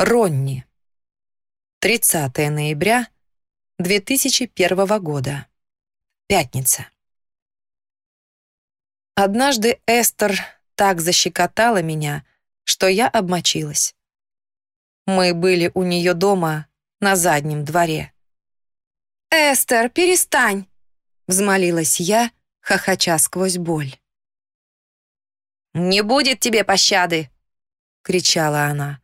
Ронни. 30 ноября 2001 года. Пятница. Однажды Эстер так защекотала меня, что я обмочилась. Мы были у нее дома на заднем дворе. «Эстер, перестань!» — взмолилась я, хохоча сквозь боль. «Не будет тебе пощады!» — кричала она.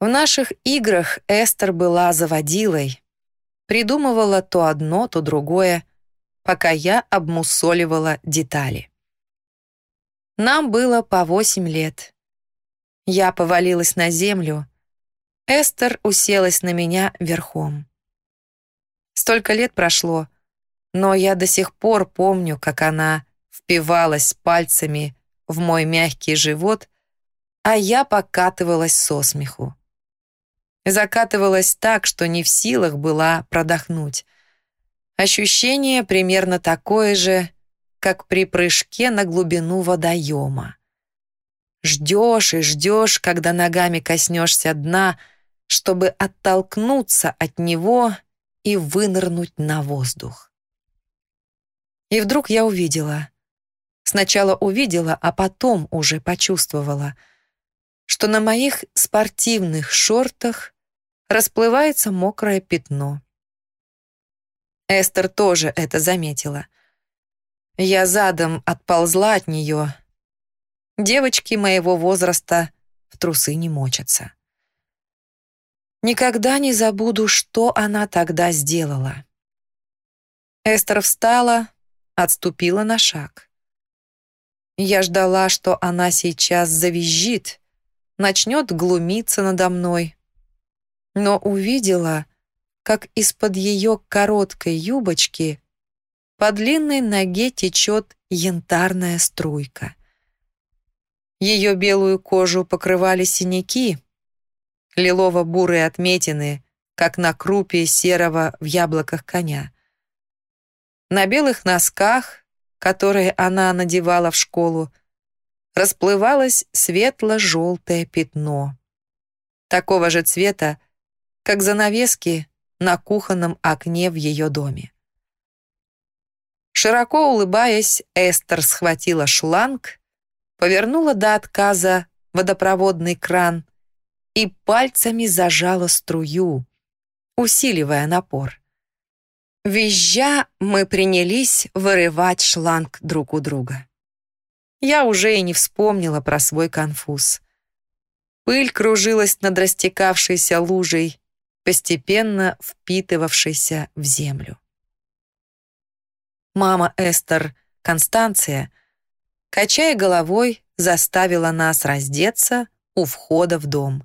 В наших играх Эстер была заводилой, придумывала то одно, то другое, пока я обмусоливала детали. Нам было по восемь лет. Я повалилась на землю, Эстер уселась на меня верхом. Столько лет прошло, но я до сих пор помню, как она впивалась пальцами в мой мягкий живот, а я покатывалась со смеху. Закатывалась так, что не в силах была продохнуть. Ощущение примерно такое же, как при прыжке на глубину водоема. Ждешь и ждешь, когда ногами коснешься дна, чтобы оттолкнуться от него и вынырнуть на воздух. И вдруг я увидела. Сначала увидела, а потом уже почувствовала — что на моих спортивных шортах расплывается мокрое пятно. Эстер тоже это заметила. Я задом отползла от нее. Девочки моего возраста в трусы не мочатся. Никогда не забуду, что она тогда сделала. Эстер встала, отступила на шаг. Я ждала, что она сейчас завизжит, начнет глумиться надо мной. Но увидела, как из-под ее короткой юбочки по длинной ноге течет янтарная струйка. Ее белую кожу покрывали синяки, лилово-бурые отметины, как на крупе серого в яблоках коня. На белых носках, которые она надевала в школу, расплывалось светло-желтое пятно. Такого же цвета, как занавески на кухонном окне в ее доме. Широко улыбаясь, Эстер схватила шланг, повернула до отказа водопроводный кран и пальцами зажала струю, усиливая напор. Визжа мы принялись вырывать шланг друг у друга я уже и не вспомнила про свой конфуз. Пыль кружилась над растекавшейся лужей, постепенно впитывавшейся в землю. Мама Эстер, Констанция, качая головой, заставила нас раздеться у входа в дом.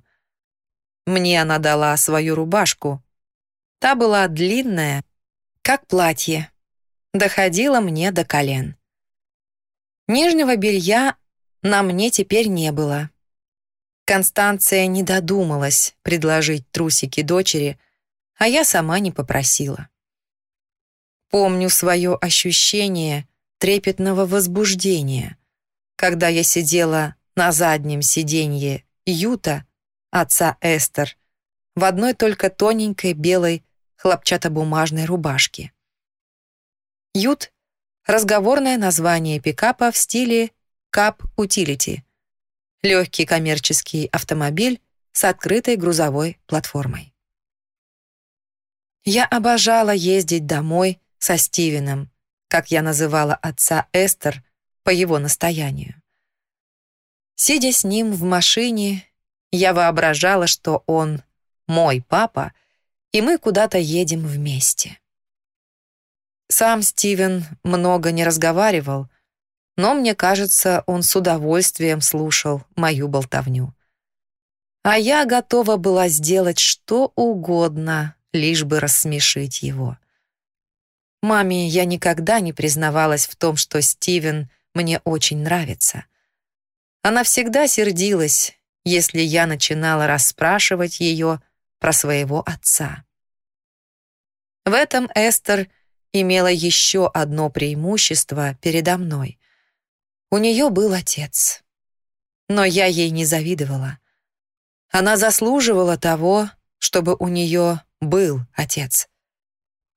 Мне она дала свою рубашку. Та была длинная, как платье, доходила мне до колен. Нижнего белья на мне теперь не было. Констанция не додумалась предложить трусики дочери, а я сама не попросила. Помню свое ощущение трепетного возбуждения, когда я сидела на заднем сиденье Юта, отца Эстер, в одной только тоненькой белой хлопчатобумажной рубашке. Ют разговорное название пикапа в стиле Utility. Легкий коммерческий автомобиль с открытой грузовой платформой. Я обожала ездить домой со Стивеном, как я называла отца Эстер по его настоянию. Сидя с ним в машине, я воображала, что он мой папа, и мы куда-то едем вместе. Сам Стивен много не разговаривал, но, мне кажется, он с удовольствием слушал мою болтовню. А я готова была сделать что угодно, лишь бы рассмешить его. Маме я никогда не признавалась в том, что Стивен мне очень нравится. Она всегда сердилась, если я начинала расспрашивать ее про своего отца. В этом Эстер имела еще одно преимущество передо мной. У нее был отец. Но я ей не завидовала. Она заслуживала того, чтобы у нее был отец.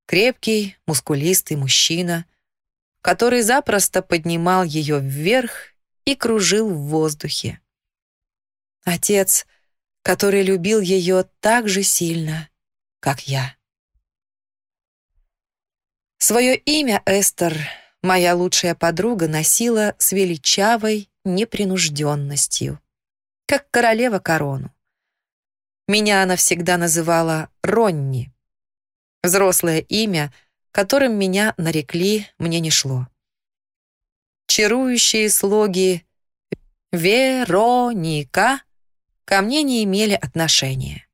Крепкий, мускулистый мужчина, который запросто поднимал ее вверх и кружил в воздухе. Отец, который любил ее так же сильно, как я. Свое имя Эстер, моя лучшая подруга, носила с величавой непринужденностью, как королева корону. Меня она всегда называла Ронни. Взрослое имя, которым меня нарекли, мне не шло. Чарующие слоги «Вероника» ко мне не имели отношения.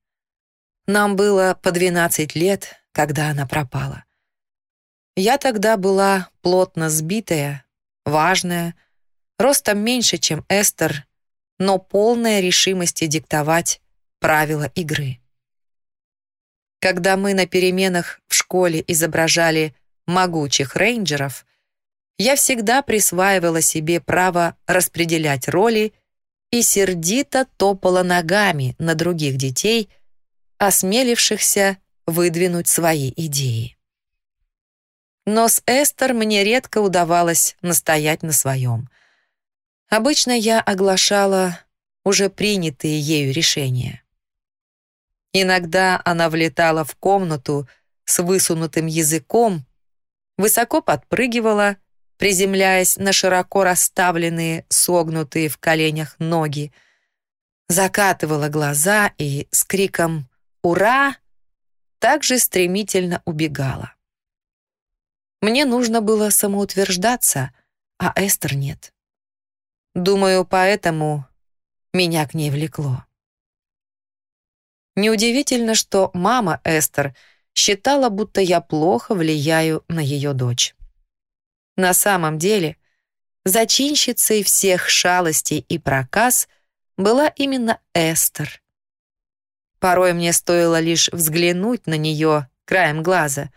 Нам было по 12 лет, когда она пропала. Я тогда была плотно сбитая, важная, ростом меньше, чем Эстер, но полная решимости диктовать правила игры. Когда мы на переменах в школе изображали могучих рейнджеров, я всегда присваивала себе право распределять роли и сердито топала ногами на других детей, осмелившихся выдвинуть свои идеи. Но с Эстер мне редко удавалось настоять на своем. Обычно я оглашала уже принятые ею решения. Иногда она влетала в комнату с высунутым языком, высоко подпрыгивала, приземляясь на широко расставленные, согнутые в коленях ноги, закатывала глаза и с криком «Ура!» также стремительно убегала. Мне нужно было самоутверждаться, а Эстер нет. Думаю, поэтому меня к ней влекло. Неудивительно, что мама Эстер считала, будто я плохо влияю на ее дочь. На самом деле, зачинщицей всех шалостей и проказ была именно Эстер. Порой мне стоило лишь взглянуть на нее краем глаза.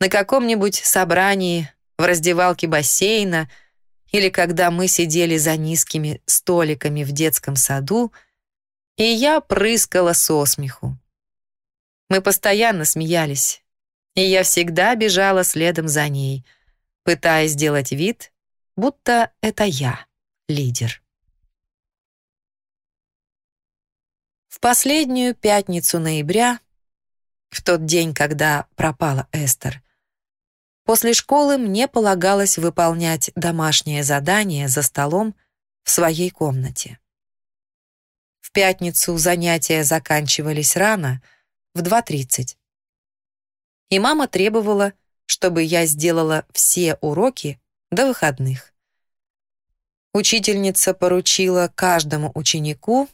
На каком-нибудь собрании, в раздевалке бассейна или когда мы сидели за низкими столиками в детском саду — и я прыскала со смеху. Мы постоянно смеялись, и я всегда бежала следом за ней, пытаясь сделать вид, будто это я, лидер. В последнюю пятницу ноября, в тот день, когда пропала Эстер, после школы мне полагалось выполнять домашнее задание за столом в своей комнате пятницу занятия заканчивались рано, в 2.30. И мама требовала, чтобы я сделала все уроки до выходных. Учительница поручила каждому ученику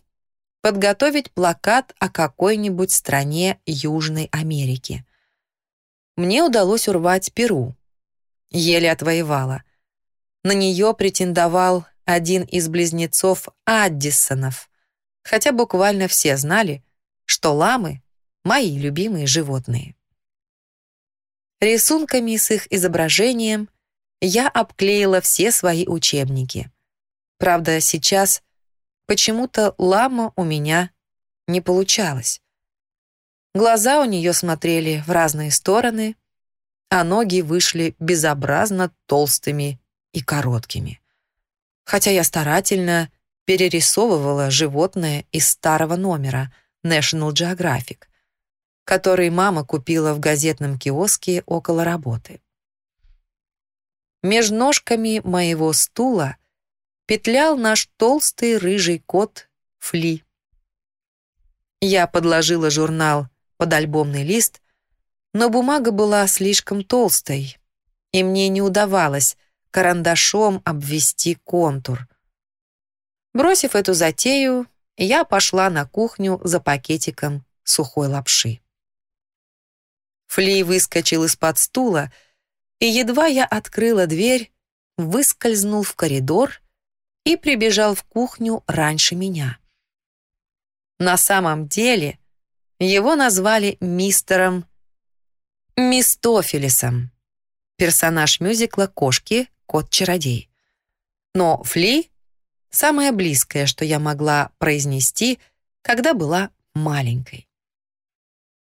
подготовить плакат о какой-нибудь стране Южной Америки. Мне удалось урвать Перу. Еле отвоевала. На нее претендовал один из близнецов Аддисонов хотя буквально все знали, что ламы — мои любимые животные. Рисунками с их изображением я обклеила все свои учебники. Правда, сейчас почему-то лама у меня не получалась. Глаза у нее смотрели в разные стороны, а ноги вышли безобразно толстыми и короткими. Хотя я старательно перерисовывала животное из старого номера National Geographic, который мама купила в газетном киоске около работы. Меж ножками моего стула петлял наш толстый рыжий кот Фли. Я подложила журнал под альбомный лист, но бумага была слишком толстой, и мне не удавалось карандашом обвести контур, Бросив эту затею, я пошла на кухню за пакетиком сухой лапши. Фли выскочил из-под стула, и едва я открыла дверь, выскользнул в коридор и прибежал в кухню раньше меня. На самом деле его назвали мистером Мистофилисом, персонаж мюзикла «Кошки. Кот-чародей». Но Фли Самое близкое, что я могла произнести, когда была маленькой.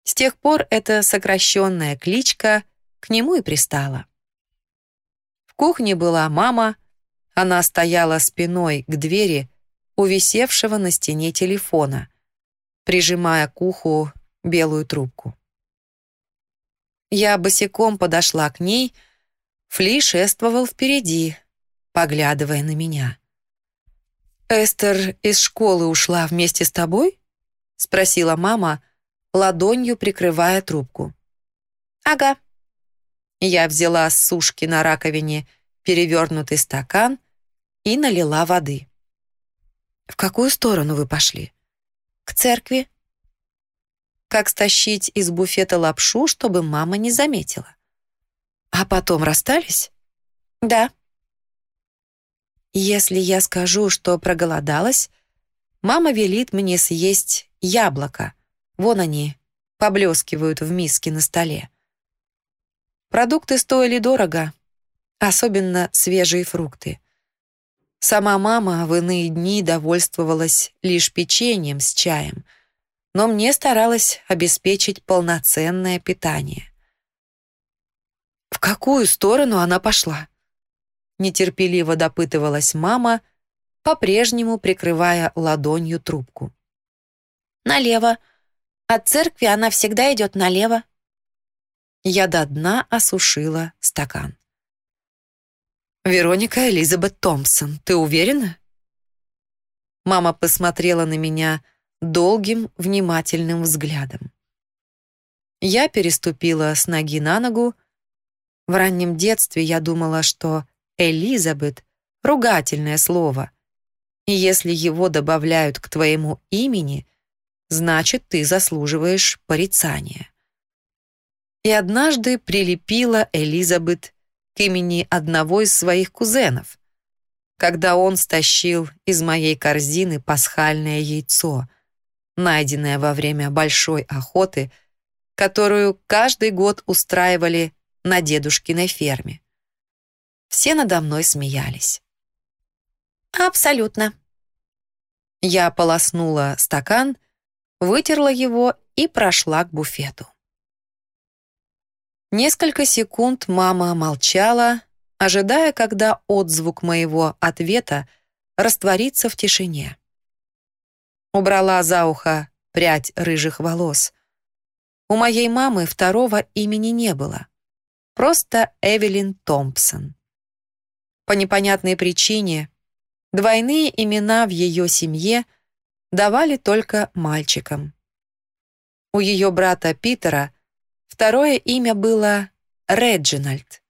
С тех пор эта сокращенная кличка к нему и пристала. В кухне была мама, она стояла спиной к двери у висевшего на стене телефона, прижимая к уху белую трубку. Я босиком подошла к ней, Фли шествовал впереди, поглядывая на меня. «Эстер из школы ушла вместе с тобой?» — спросила мама, ладонью прикрывая трубку. «Ага». Я взяла с сушки на раковине перевернутый стакан и налила воды. «В какую сторону вы пошли?» «К церкви», как стащить из буфета лапшу, чтобы мама не заметила. А потом расстались? Да. Если я скажу, что проголодалась, мама велит мне съесть яблоко. Вон они, поблескивают в миске на столе. Продукты стоили дорого, особенно свежие фрукты. Сама мама в иные дни довольствовалась лишь печеньем с чаем — но мне старалась обеспечить полноценное питание. В какую сторону она пошла? Нетерпеливо допытывалась мама, по-прежнему прикрывая ладонью трубку. «Налево. От церкви она всегда идет налево». Я до дна осушила стакан. «Вероника Элизабет Томпсон, ты уверена?» Мама посмотрела на меня долгим, внимательным взглядом. Я переступила с ноги на ногу. В раннем детстве я думала, что «Элизабет» — ругательное слово, и если его добавляют к твоему имени, значит, ты заслуживаешь порицания. И однажды прилепила Элизабет к имени одного из своих кузенов, когда он стащил из моей корзины пасхальное яйцо — найденная во время большой охоты, которую каждый год устраивали на дедушкиной ферме. Все надо мной смеялись. «Абсолютно». Я полоснула стакан, вытерла его и прошла к буфету. Несколько секунд мама молчала, ожидая, когда отзвук моего ответа растворится в тишине убрала за ухо прядь рыжих волос. У моей мамы второго имени не было. Просто Эвелин Томпсон. По непонятной причине двойные имена в ее семье давали только мальчикам. У ее брата Питера второе имя было Реджинальд.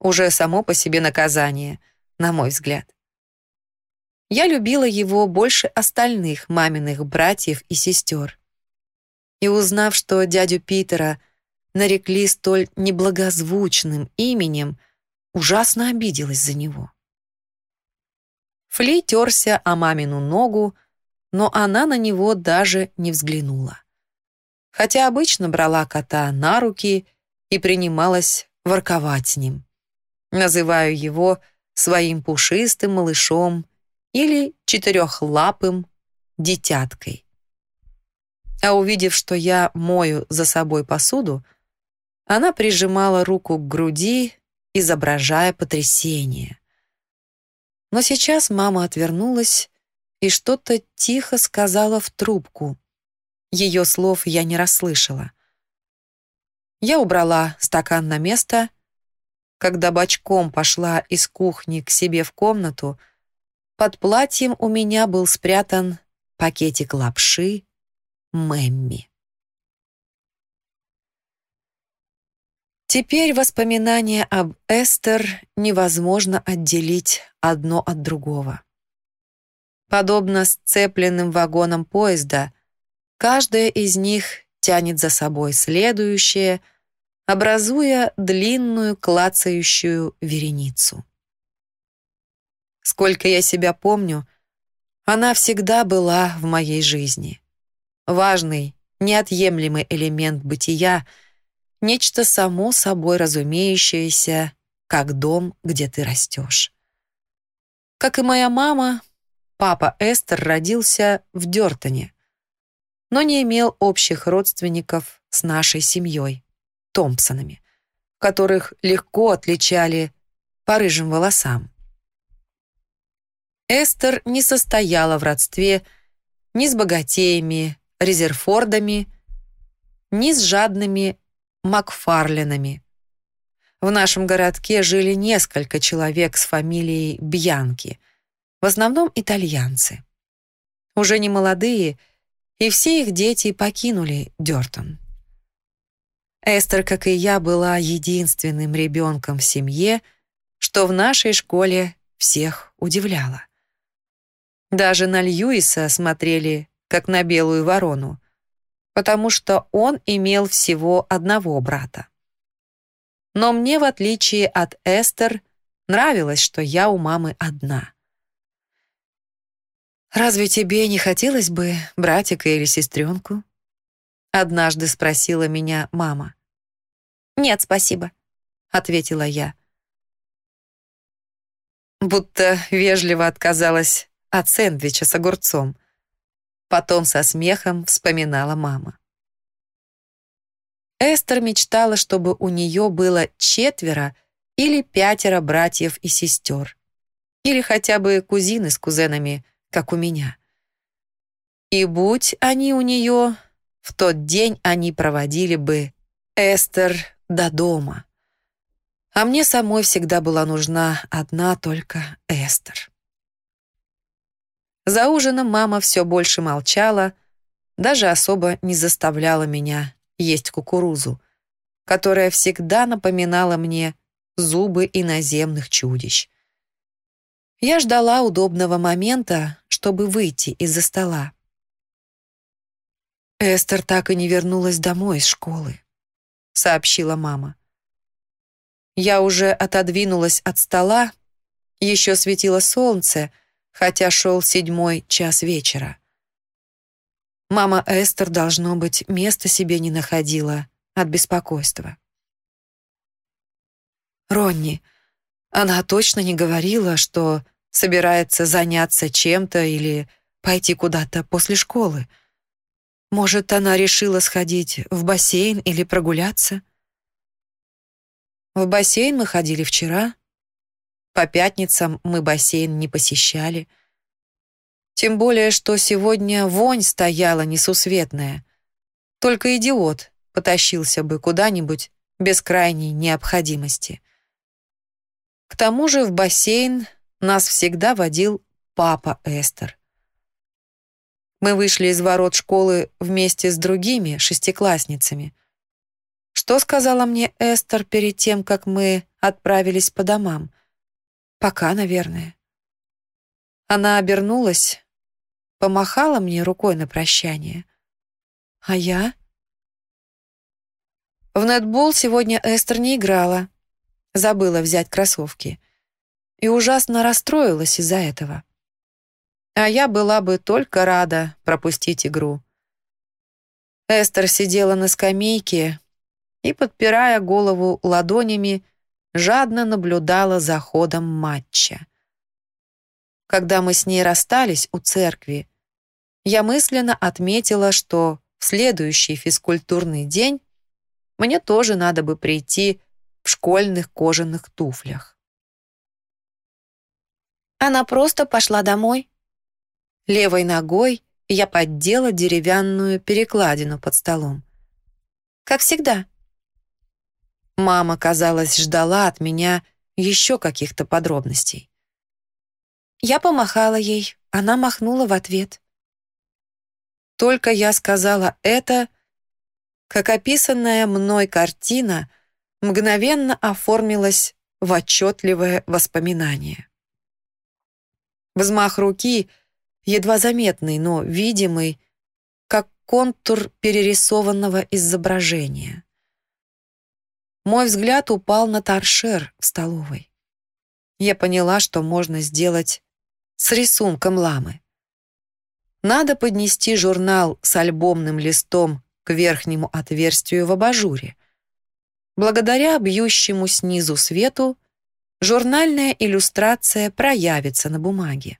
Уже само по себе наказание, на мой взгляд. Я любила его больше остальных маминых братьев и сестер. И узнав, что дядю Питера нарекли столь неблагозвучным именем, ужасно обиделась за него. Фли терся о мамину ногу, но она на него даже не взглянула. Хотя обычно брала кота на руки и принималась ворковать с ним. Называю его своим пушистым малышом или четырехлапым детяткой. А увидев, что я мою за собой посуду, она прижимала руку к груди, изображая потрясение. Но сейчас мама отвернулась и что-то тихо сказала в трубку. Ее слов я не расслышала. Я убрала стакан на место. Когда бочком пошла из кухни к себе в комнату, под платьем у меня был спрятан пакетик лапши Мэмми. Теперь воспоминания об Эстер невозможно отделить одно от другого. Подобно сцепленным вагонам поезда, каждая из них тянет за собой следующее, образуя длинную клацающую вереницу. Сколько я себя помню, она всегда была в моей жизни. Важный, неотъемлемый элемент бытия, нечто само собой разумеющееся, как дом, где ты растешь. Как и моя мама, папа Эстер родился в Дёртоне, но не имел общих родственников с нашей семьей, Томпсонами, которых легко отличали по рыжим волосам. Эстер не состояла в родстве ни с богатеями, резерфордами, ни с жадными Макфарлинами. В нашем городке жили несколько человек с фамилией Бьянки, в основном итальянцы. Уже не молодые, и все их дети покинули Дёртон. Эстер, как и я, была единственным ребенком в семье, что в нашей школе всех удивляло. Даже на Льюиса смотрели, как на белую ворону, потому что он имел всего одного брата. Но мне, в отличие от Эстер, нравилось, что я у мамы одна. «Разве тебе не хотелось бы братика или сестренку?» Однажды спросила меня мама. «Нет, спасибо», — ответила я. Будто вежливо отказалась от сэндвича с огурцом. Потом со смехом вспоминала мама. Эстер мечтала, чтобы у нее было четверо или пятеро братьев и сестер. Или хотя бы кузины с кузенами, как у меня. И будь они у нее, в тот день они проводили бы Эстер до дома. А мне самой всегда была нужна одна только Эстер. За ужином мама все больше молчала, даже особо не заставляла меня есть кукурузу, которая всегда напоминала мне зубы иноземных чудищ. Я ждала удобного момента, чтобы выйти из-за стола. «Эстер так и не вернулась домой из школы», — сообщила мама. Я уже отодвинулась от стола, еще светило солнце, хотя шел седьмой час вечера. Мама Эстер, должно быть, места себе не находила от беспокойства. Ронни, она точно не говорила, что собирается заняться чем-то или пойти куда-то после школы. Может, она решила сходить в бассейн или прогуляться? В бассейн мы ходили вчера. По пятницам мы бассейн не посещали. Тем более, что сегодня вонь стояла несусветная. Только идиот потащился бы куда-нибудь без крайней необходимости. К тому же в бассейн нас всегда водил папа Эстер. Мы вышли из ворот школы вместе с другими шестиклассницами. Что сказала мне Эстер перед тем, как мы отправились по домам? Пока, наверное. Она обернулась, помахала мне рукой на прощание. А я? В нетбол сегодня Эстер не играла. Забыла взять кроссовки. И ужасно расстроилась из-за этого. А я была бы только рада пропустить игру. Эстер сидела на скамейке и, подпирая голову ладонями, жадно наблюдала за ходом матча. Когда мы с ней расстались у церкви, я мысленно отметила, что в следующий физкультурный день мне тоже надо бы прийти в школьных кожаных туфлях. Она просто пошла домой. Левой ногой я поддела деревянную перекладину под столом. Как всегда. Мама, казалось, ждала от меня еще каких-то подробностей. Я помахала ей, она махнула в ответ. Только я сказала это, как описанная мной картина мгновенно оформилась в отчетливое воспоминание. Взмах руки, едва заметный, но видимый, как контур перерисованного изображения. Мой взгляд упал на торшер в столовой. Я поняла, что можно сделать с рисунком ламы. Надо поднести журнал с альбомным листом к верхнему отверстию в абажуре. Благодаря бьющему снизу свету журнальная иллюстрация проявится на бумаге.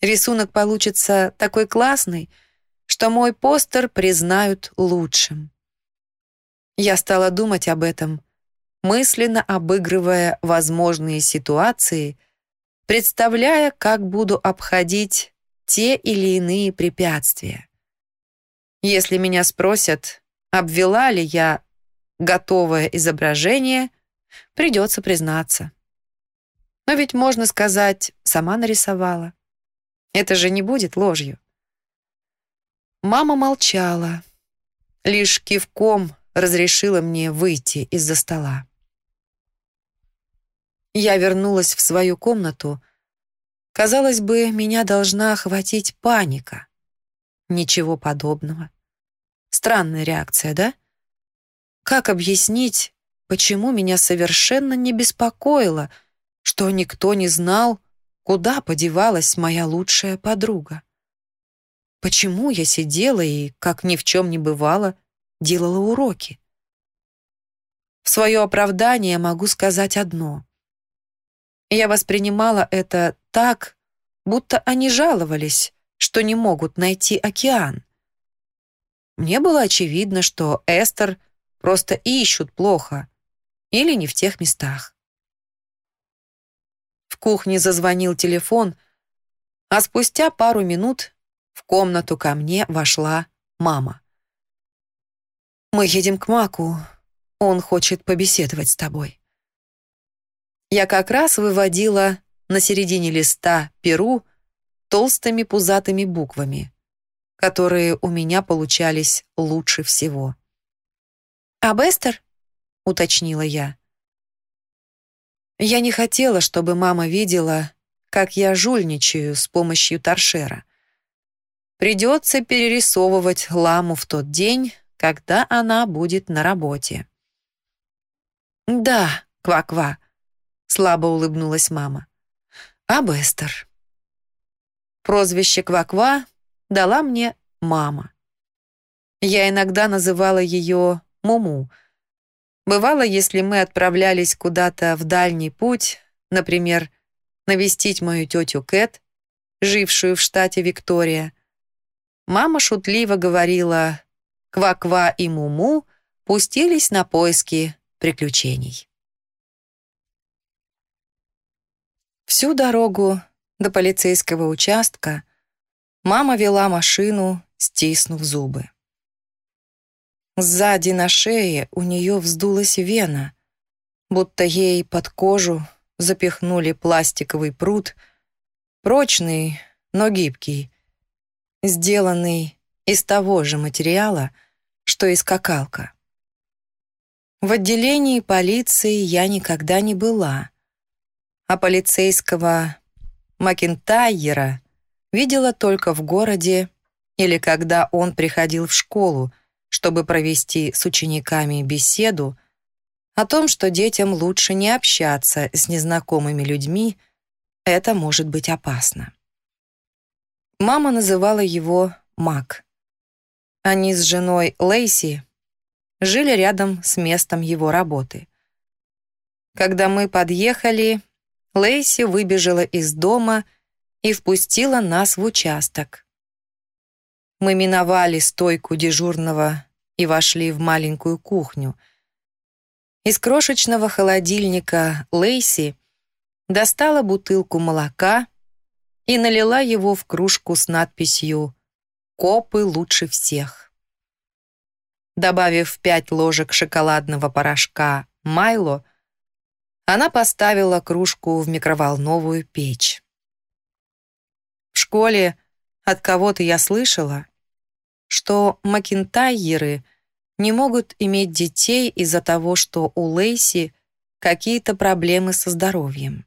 Рисунок получится такой классный, что мой постер признают лучшим. Я стала думать об этом, мысленно обыгрывая возможные ситуации, представляя, как буду обходить те или иные препятствия. Если меня спросят, обвела ли я готовое изображение, придется признаться. Но ведь можно сказать, сама нарисовала. Это же не будет ложью. Мама молчала, лишь кивком разрешила мне выйти из-за стола. Я вернулась в свою комнату. Казалось бы, меня должна охватить паника. Ничего подобного. Странная реакция, да? Как объяснить, почему меня совершенно не беспокоило, что никто не знал, куда подевалась моя лучшая подруга? Почему я сидела и, как ни в чем не бывало, делала уроки? В свое оправдание могу сказать одно. Я воспринимала это так, будто они жаловались, что не могут найти океан. Мне было очевидно, что Эстер просто ищут плохо или не в тех местах. В кухне зазвонил телефон, а спустя пару минут в комнату ко мне вошла мама. «Мы едем к Маку. Он хочет побеседовать с тобой». Я как раз выводила на середине листа перу толстыми пузатыми буквами, которые у меня получались лучше всего. «А Бестер?» — уточнила я. Я не хотела, чтобы мама видела, как я жульничаю с помощью торшера. Придется перерисовывать ламу в тот день, когда она будет на работе. «Да, ква-ква», — слабо улыбнулась мама. «А Бестер?» Прозвище Кваква дала мне мама. Я иногда называла ее Муму. Бывало, если мы отправлялись куда-то в дальний путь, например, навестить мою тетю Кэт, жившую в штате Виктория, мама шутливо говорила «Ква-ква и Муму пустились на поиски приключений». Всю дорогу до полицейского участка мама вела машину, стиснув зубы. Сзади на шее у нее вздулась вена, будто ей под кожу запихнули пластиковый пруд, прочный, но гибкий, сделанный из того же материала, что и скакалка. В отделении полиции я никогда не была, а полицейского Макентайера видела только в городе или когда он приходил в школу, чтобы провести с учениками беседу о том, что детям лучше не общаться с незнакомыми людьми, это может быть опасно. Мама называла его Мак. Они с женой Лейси жили рядом с местом его работы. Когда мы подъехали, Лейси выбежала из дома и впустила нас в участок. Мы миновали стойку дежурного и вошли в маленькую кухню. Из крошечного холодильника Лейси достала бутылку молока и налила его в кружку с надписью «Копы лучше всех». Добавив пять ложек шоколадного порошка «Майло», она поставила кружку в микроволновую печь. В школе от кого-то я слышала, что макентайеры не могут иметь детей из-за того, что у Лейси какие-то проблемы со здоровьем.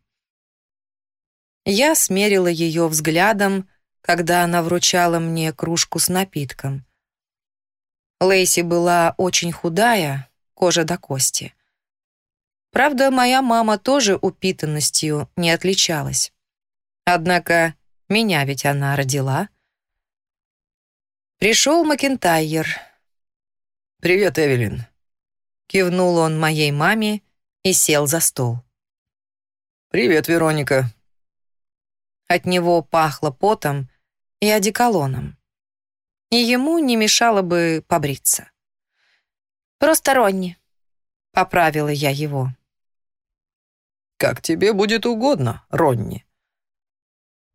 Я смерила ее взглядом, когда она вручала мне кружку с напитком. Лейси была очень худая, кожа до кости. Правда, моя мама тоже упитанностью не отличалась. Однако меня ведь она родила. Пришел Макентайер. «Привет, Эвелин», — кивнул он моей маме и сел за стол. «Привет, Вероника». От него пахло потом и одеколоном. и ему не мешало бы побриться. «Просто Ронни», — поправила я его. «Как тебе будет угодно, Ронни».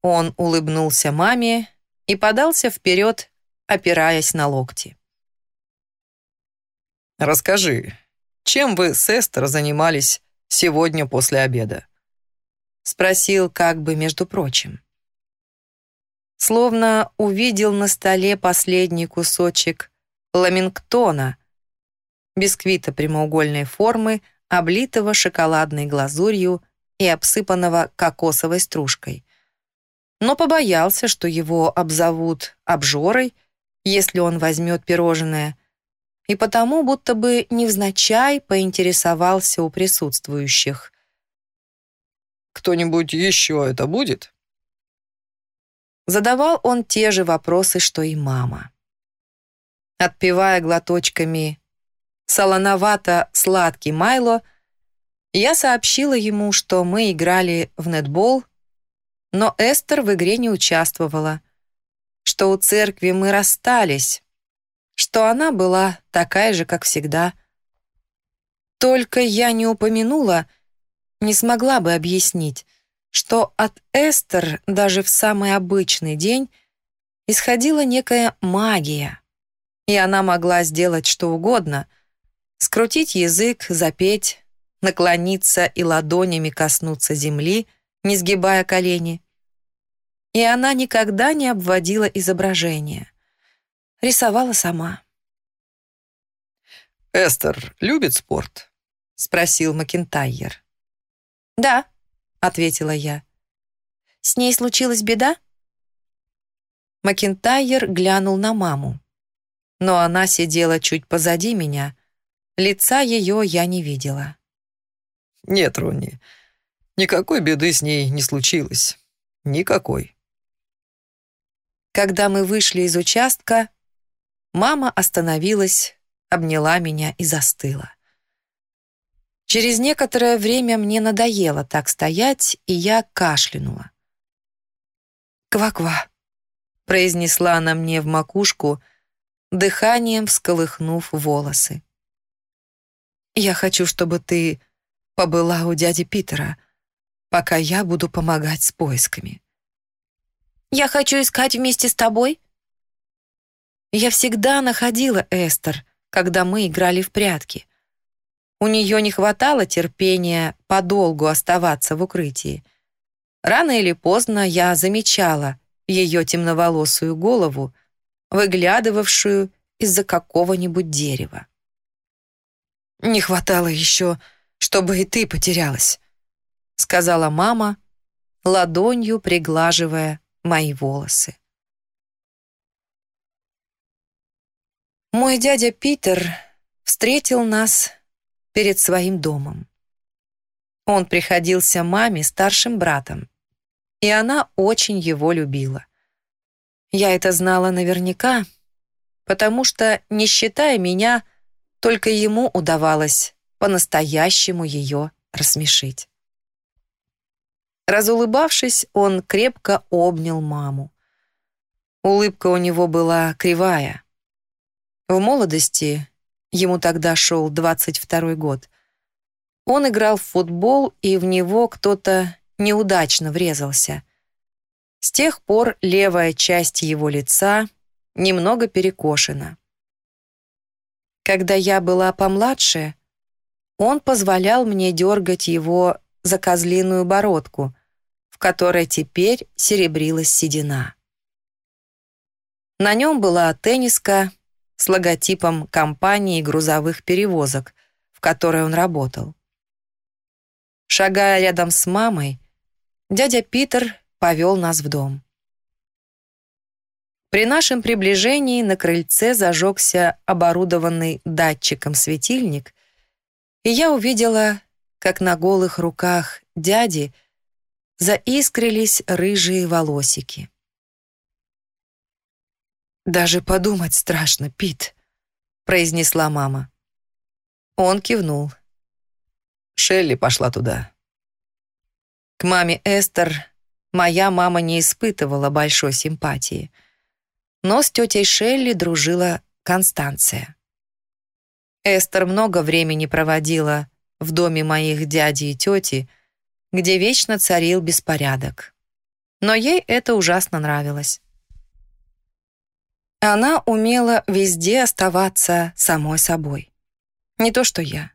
Он улыбнулся маме и подался вперед, опираясь на локти. «Расскажи, чем вы с Эстер занимались сегодня после обеда?» Спросил как бы между прочим. Словно увидел на столе последний кусочек ламингтона, бисквита прямоугольной формы, облитого шоколадной глазурью и обсыпанного кокосовой стружкой. Но побоялся, что его обзовут обжорой, если он возьмет пирожное, и потому будто бы невзначай поинтересовался у присутствующих. «Кто-нибудь еще это будет?» Задавал он те же вопросы, что и мама. Отпивая глоточками солоновато-сладкий Майло, я сообщила ему, что мы играли в нетбол, но Эстер в игре не участвовала, что у церкви мы расстались, что она была такая же, как всегда. Только я не упомянула, не смогла бы объяснить, что от Эстер даже в самый обычный день исходила некая магия, и она могла сделать что угодно — скрутить язык, запеть, наклониться и ладонями коснуться земли, не сгибая колени. И она никогда не обводила изображение — Рисовала сама. «Эстер любит спорт?» — спросил Макентайер. «Да», — ответила я. «С ней случилась беда?» Макентайер глянул на маму. Но она сидела чуть позади меня. Лица ее я не видела. «Нет, Ронни, никакой беды с ней не случилось. Никакой». Когда мы вышли из участка, Мама остановилась, обняла меня и застыла. Через некоторое время мне надоело так стоять, и я кашлянула. «Ква-ква», — произнесла она мне в макушку, дыханием всколыхнув волосы. «Я хочу, чтобы ты побыла у дяди Питера, пока я буду помогать с поисками». «Я хочу искать вместе с тобой», я всегда находила Эстер, когда мы играли в прятки. У нее не хватало терпения подолгу оставаться в укрытии. Рано или поздно я замечала ее темноволосую голову, выглядывавшую из-за какого-нибудь дерева. «Не хватало еще, чтобы и ты потерялась», сказала мама, ладонью приглаживая мои волосы. Мой дядя Питер встретил нас перед своим домом. Он приходился маме старшим братом, и она очень его любила. Я это знала наверняка, потому что, не считая меня, только ему удавалось по-настоящему ее рассмешить. Разулыбавшись, он крепко обнял маму. Улыбка у него была кривая — в молодости, ему тогда шел 22 год, он играл в футбол, и в него кто-то неудачно врезался. С тех пор левая часть его лица немного перекошена. Когда я была помладше, он позволял мне дергать его за козлиную бородку, в которой теперь серебрилась седина. На нем была тенниска с логотипом компании грузовых перевозок, в которой он работал. Шагая рядом с мамой, дядя Питер повел нас в дом. При нашем приближении на крыльце зажегся оборудованный датчиком светильник, и я увидела, как на голых руках дяди заискрились рыжие волосики. «Даже подумать страшно, Пит», — произнесла мама. Он кивнул. Шелли пошла туда. К маме Эстер моя мама не испытывала большой симпатии. но с тетей Шелли дружила Констанция. Эстер много времени проводила в доме моих дяди и тети, где вечно царил беспорядок. Но ей это ужасно нравилось. Она умела везде оставаться самой собой. Не то что я.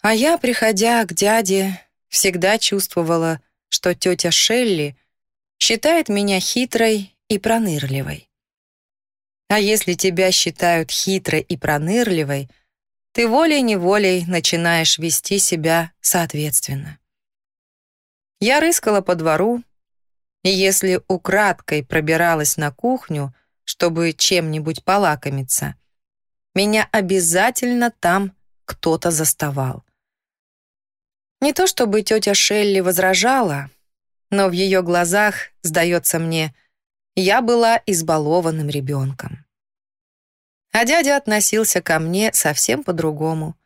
А я, приходя к дяде, всегда чувствовала, что тетя Шелли считает меня хитрой и пронырливой. А если тебя считают хитрой и пронырливой, ты волей-неволей начинаешь вести себя соответственно. Я рыскала по двору, и если украдкой пробиралась на кухню, чтобы чем-нибудь полакомиться, меня обязательно там кто-то заставал. Не то чтобы тетя Шелли возражала, но в ее глазах, сдается мне, я была избалованным ребенком. А дядя относился ко мне совсем по-другому.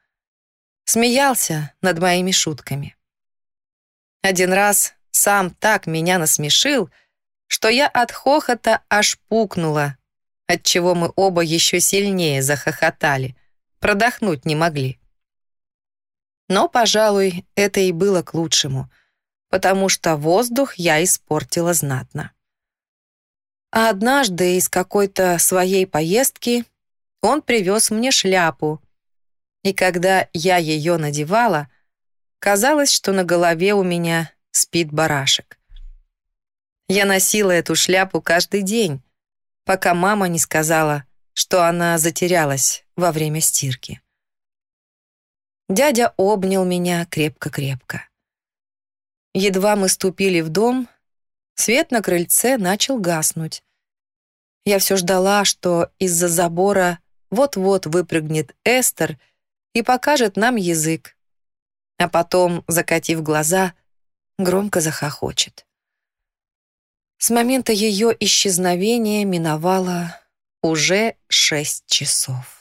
Смеялся над моими шутками. Один раз сам так меня насмешил, что я от хохота аж пукнула, отчего мы оба еще сильнее захохотали, продохнуть не могли. Но, пожалуй, это и было к лучшему, потому что воздух я испортила знатно. А однажды из какой-то своей поездки он привез мне шляпу, и когда я ее надевала, казалось, что на голове у меня спит барашек. Я носила эту шляпу каждый день, пока мама не сказала, что она затерялась во время стирки. Дядя обнял меня крепко-крепко. Едва мы ступили в дом, свет на крыльце начал гаснуть. Я все ждала, что из-за забора вот-вот выпрыгнет Эстер и покажет нам язык. А потом, закатив глаза, громко захохочет. С момента ее исчезновения миновало уже шесть часов.